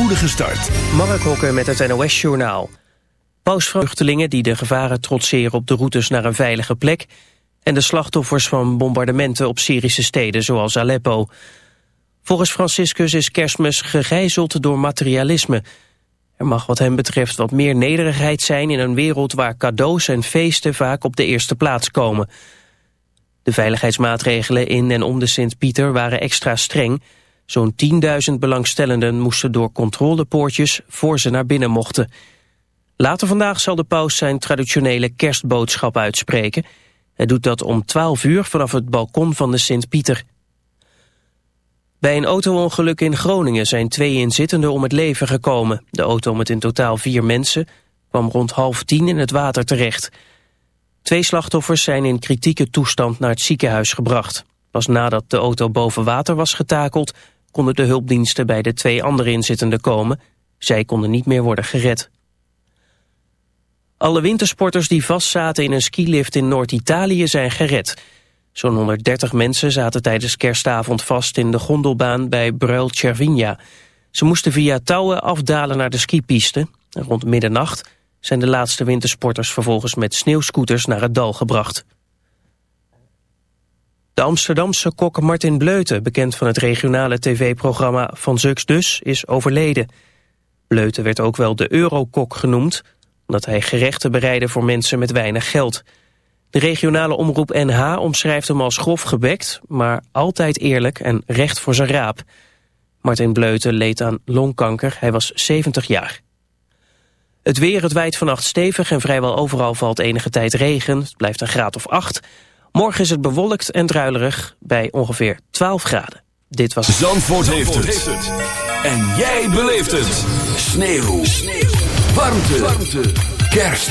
spoedige start. Mark Hokker met het NOS-journaal. Pausvluchtelingen die de gevaren trotseren op de routes naar een veilige plek... en de slachtoffers van bombardementen op Syrische steden zoals Aleppo. Volgens Franciscus is kerstmis gegijzeld door materialisme. Er mag wat hem betreft wat meer nederigheid zijn in een wereld... waar cadeaus en feesten vaak op de eerste plaats komen... De veiligheidsmaatregelen in en om de Sint-Pieter waren extra streng. Zo'n 10.000 belangstellenden moesten door controlepoortjes voor ze naar binnen mochten. Later vandaag zal de paus zijn traditionele kerstboodschap uitspreken. Hij doet dat om 12 uur vanaf het balkon van de Sint-Pieter. Bij een autoongeluk in Groningen zijn twee inzittenden om het leven gekomen. De auto met in totaal vier mensen kwam rond half tien in het water terecht. Twee slachtoffers zijn in kritieke toestand naar het ziekenhuis gebracht. Pas nadat de auto boven water was getakeld... konden de hulpdiensten bij de twee andere inzittenden komen. Zij konden niet meer worden gered. Alle wintersporters die vastzaten in een skilift in Noord-Italië zijn gered. Zo'n 130 mensen zaten tijdens kerstavond vast in de gondelbaan bij Bruil Cervinia. Ze moesten via touwen afdalen naar de skipiste. Rond middernacht zijn de laatste wintersporters vervolgens met sneeuwscooters naar het dal gebracht. De Amsterdamse kok Martin Bleuten, bekend van het regionale tv-programma Van Zux Dus, is overleden. Bleuten werd ook wel de Eurokok genoemd, omdat hij gerechten bereidde voor mensen met weinig geld. De regionale omroep NH omschrijft hem als grof gebekt, maar altijd eerlijk en recht voor zijn raap. Martin Bleuten leed aan longkanker, hij was 70 jaar. Het weer, het wijdt vannacht stevig en vrijwel overal valt enige tijd regen. Het blijft een graad of 8. Morgen is het bewolkt en druilerig bij ongeveer 12 graden. Dit was... Zandvoort, Zandvoort heeft, het. En jij beleeft het. Sneeuw. Sneeuw. Warmte. Warmte. Kerst.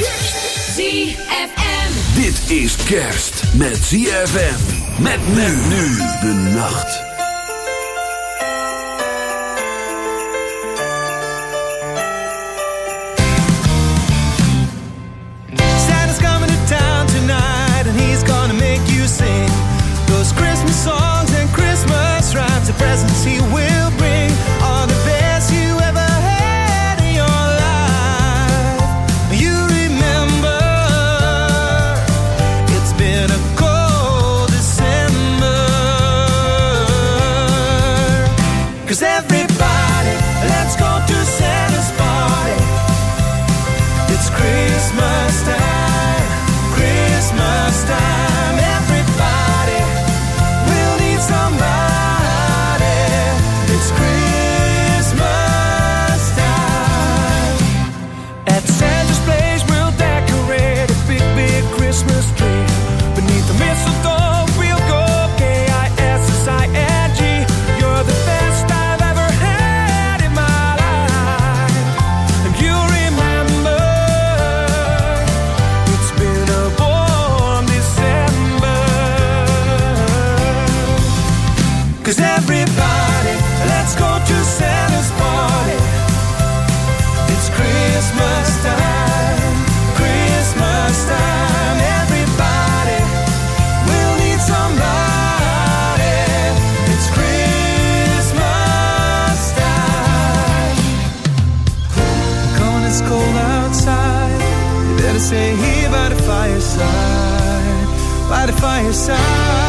ZFM. Dit is kerst met ZFM. Met men nu de nacht. sing those Christmas songs and Christmas rhymes, the presents he will. You better stay here by the fireside, by the fireside.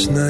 last night.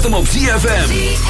Zet hem op ZFM.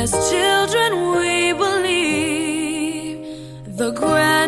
As children, we believe the grandest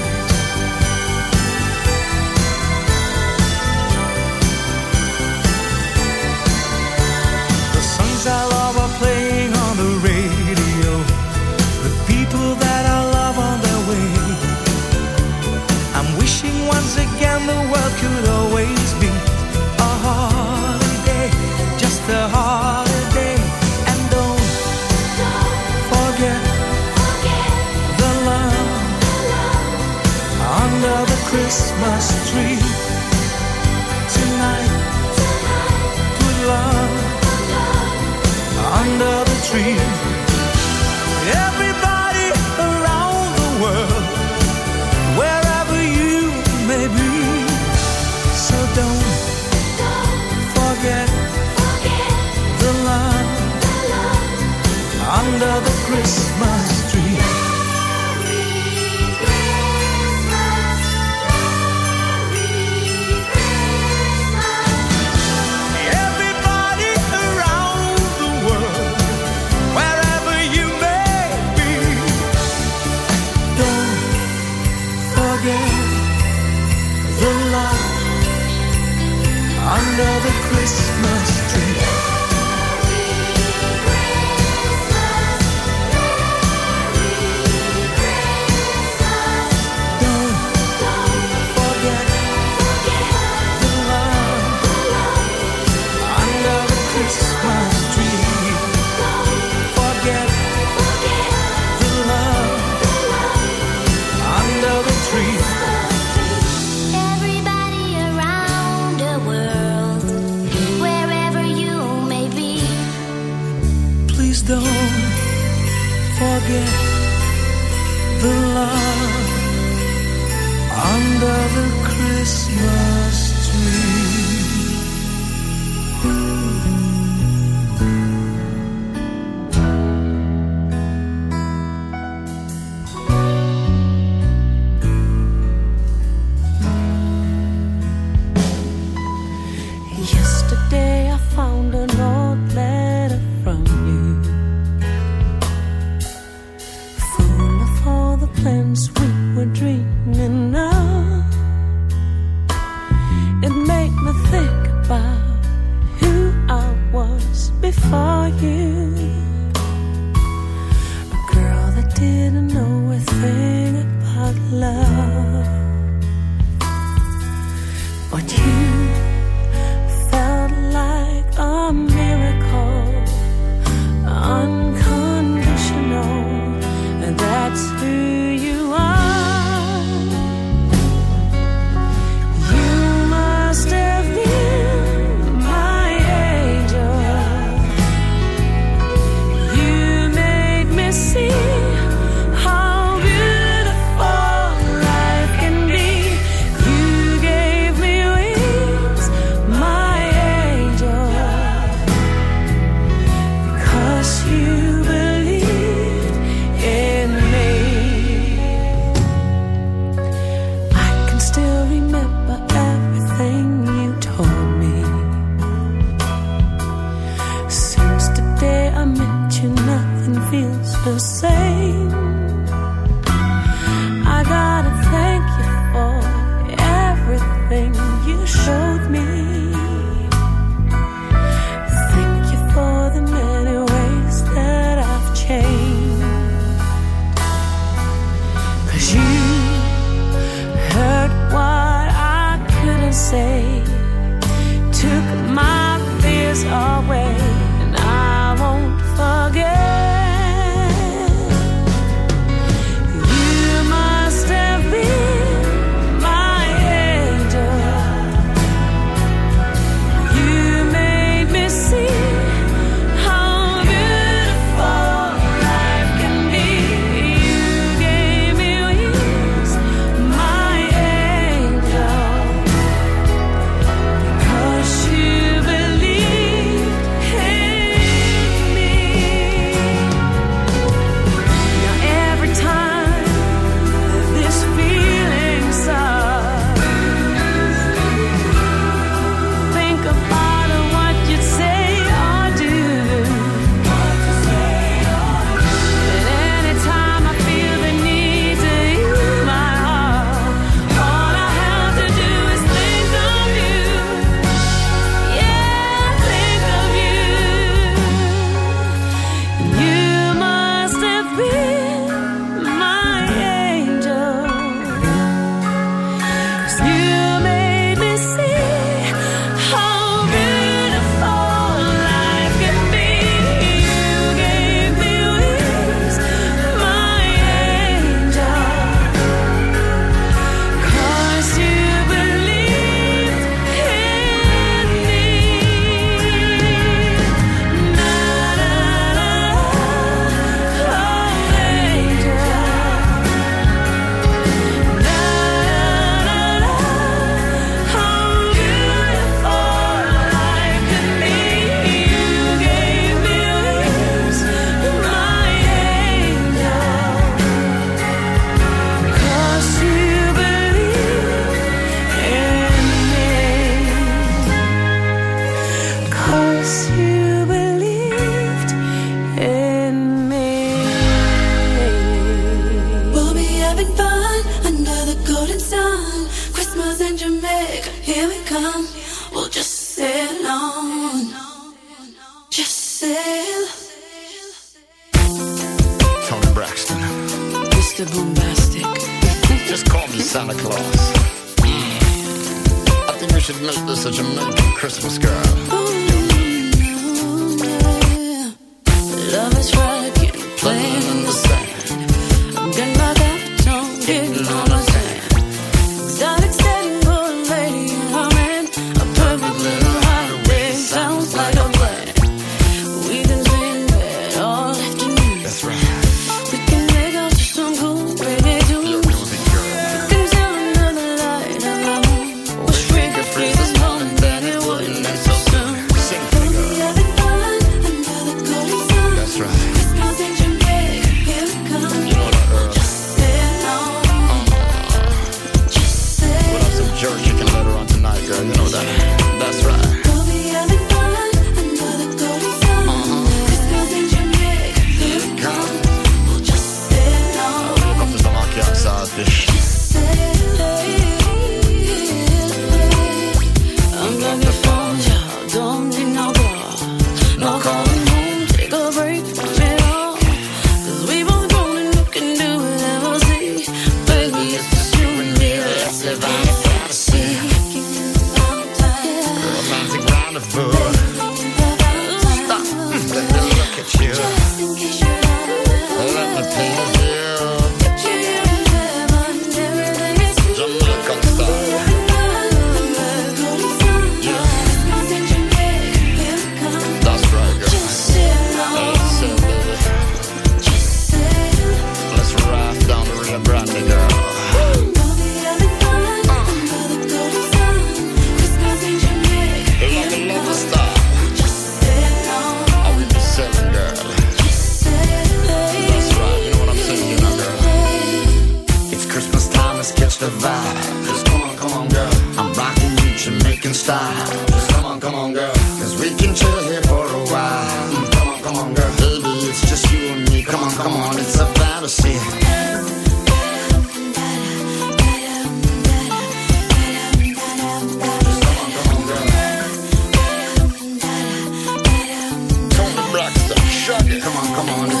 Come on,